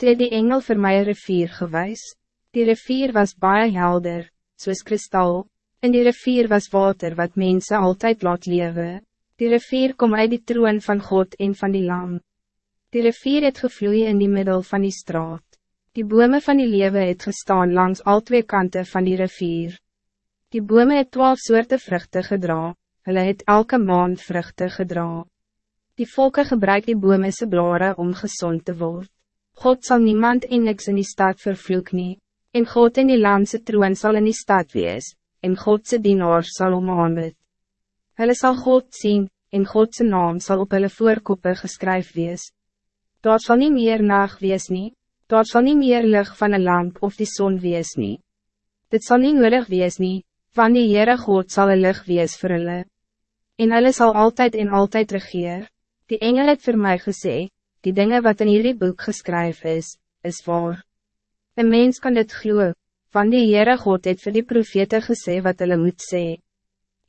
Toe die engel my een rivier gewys, die rivier was baie helder, soos kristal, en die rivier was water wat mensen altijd laat leven. Die rivier kom uit die troon van God en van die lam. Die rivier het gevloeid in die middel van die straat. Die bome van die lewe het gestaan langs al twee kanten van die rivier. Die bome het twaalf soorten vruchten gedra, hulle het elke maand vruchten gedra. Die volken gebruik die bome se blare om gezond te worden. God zal niemand en niks in die stad vervloek nie, en God in die landse troon zal in die stad wees, en Godse dienaar sal om aanbid. Hulle sal God zien, en Godse naam zal op hulle voorkoppe geskryf wees. Daar zal niet meer nacht wees nie, daar zal niet meer licht van een lamp of die zon wees nie. Dit zal niet nodig wees nie, van die Heere God zal een licht wees vir hulle. En hulle sal altijd en altijd regeer. Die engel het vir my gesê, die dingen wat in hierdie boek geschreven is, is waar. Een mens kan dit glo, van die Heere God het vir die profete gesê wat hulle moet sê.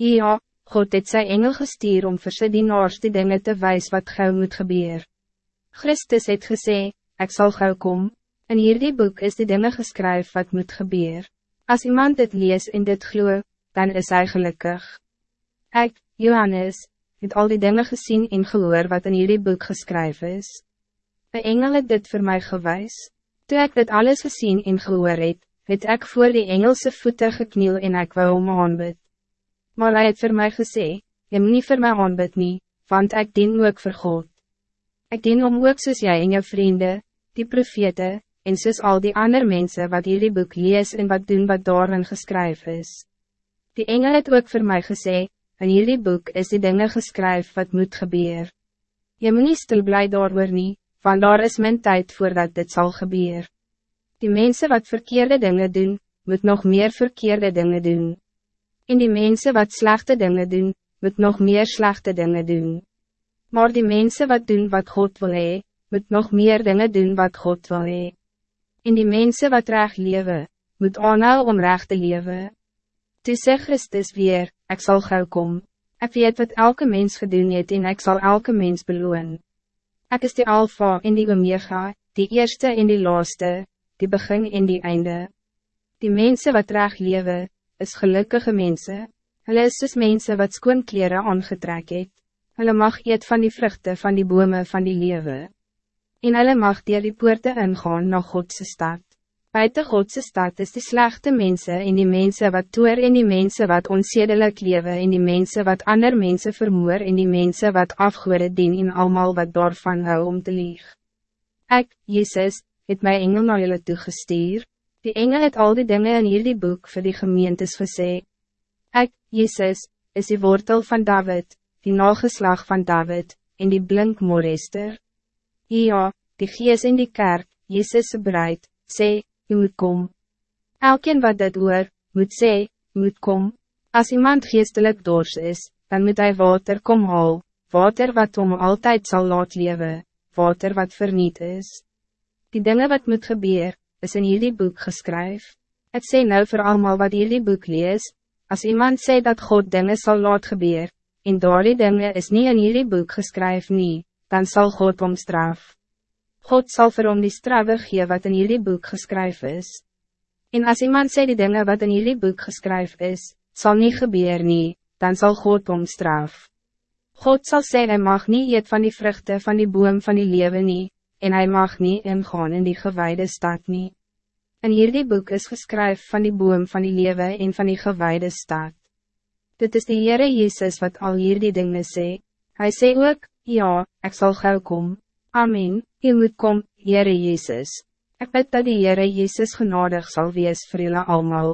Ja, God het sy engel gestuur om vir sy dienaars die dinge te wijs wat gauw moet gebeur. Christus het gesê, ik zal gauw kom, in hierdie boek is die dinge geskryf wat moet gebeur. Als iemand dit lees in dit glo, dan is hij gelukkig. Ik, Johannes, het al die dingen gezien en gehoor wat in hierdie boek geskryf is. Een engel het dit voor mij gewijs. Toen ik dit alles gezien en gehoor het, het ek voor die Engelse voeten gekniel en ek wou om aanbid. Maar hij het voor mij gesê, jy moet nie vir my aanbid nie, want ek dien ook vir God. Ek dien om ook soos jy en jou vrienden, die profete, en soos al die andere mensen wat hierdie boek lees en wat doen wat daarin geskryf is. Die engel het ook voor mij gesê, in hierdie boek is die dingen geskryf wat moet gebeur. Je moet nie stil bly daar nie, want daar is mijn tijd voordat dit zal gebeuren. Die mensen wat verkeerde dingen doen, moet nog meer verkeerde dingen doen. En die mensen wat slechte dingen doen, moet nog meer slechte dingen doen. Maar die mensen wat doen wat God wil hee, moet nog meer dingen doen wat God wil hee. En die mensen wat recht leven, moet aanhou om recht te leven. Toe sê Christus weer, ik zal gauw kom. Ik weet wat elke mens gedoen het en ik zal elke mens beloon. Ik is de alfa en die omega, die eerste en die laaste, die begin en die einde. Die mensen wat reg lewe, is gelukkige mensen. Hulle is soos mense wat skoon kleren aangetrek het. Hulle mag eet van die vruchten van die bome van die lewe. En hulle mag dier die poorte ingaan na Godse stad. Buiten Godse stad is die slechte mensen en die mensen wat toer en die mensen wat onzedelijk lewe en die mensen wat ander mensen vermoor en die mensen wat afgoede dien en allemaal wat daarvan hou om te lieg. Ek, Jezus, het my engel na julle toegestuur. Die engel het al die dingen in hierdie boek voor die gemeentes gesê. Ek, Jezus, is die wortel van David, die nageslag van David, en die blink morester. Ja, die gees in die kerk, Jezus bereid, sê, je moet kom. Elkeen wat dit hoor, moet sê, moet kom. Als iemand geestelijk dors is, dan moet hij water kom haal, water wat om altijd zal laat leven, water wat verniet is. Die dingen wat moet gebeuren, is in jullie boek geschreven. Het sê nou voor allemaal wat jullie boek lees, als iemand sê dat God dingen zal laat gebeuren, en door die dingen is niet in jullie boek geschreven nie, dan zal God omstraf. God zal vir hom die straffe gee wat in jullie boek geschreven is. En als iemand sê die dingen wat in jullie boek geschreven is, zal niet gebeuren nie, dan zal God omstraf. God zal sê hy mag niet eet van die vruchten van die boom van die leven nie, en hij mag niet ingaan in die gewijde stad niet. In hierdie boek is geskryf van die boom van die lewe en van die gewijde stad. Dit is de Heere Jezus wat al hierdie dinge sê. Hij sê ook, ja, ik zal gauw kom. Amen, je moet kom, Heere Jezus. Ik weet dat die Heere Jezus genadig zal wees vir julle allemaal.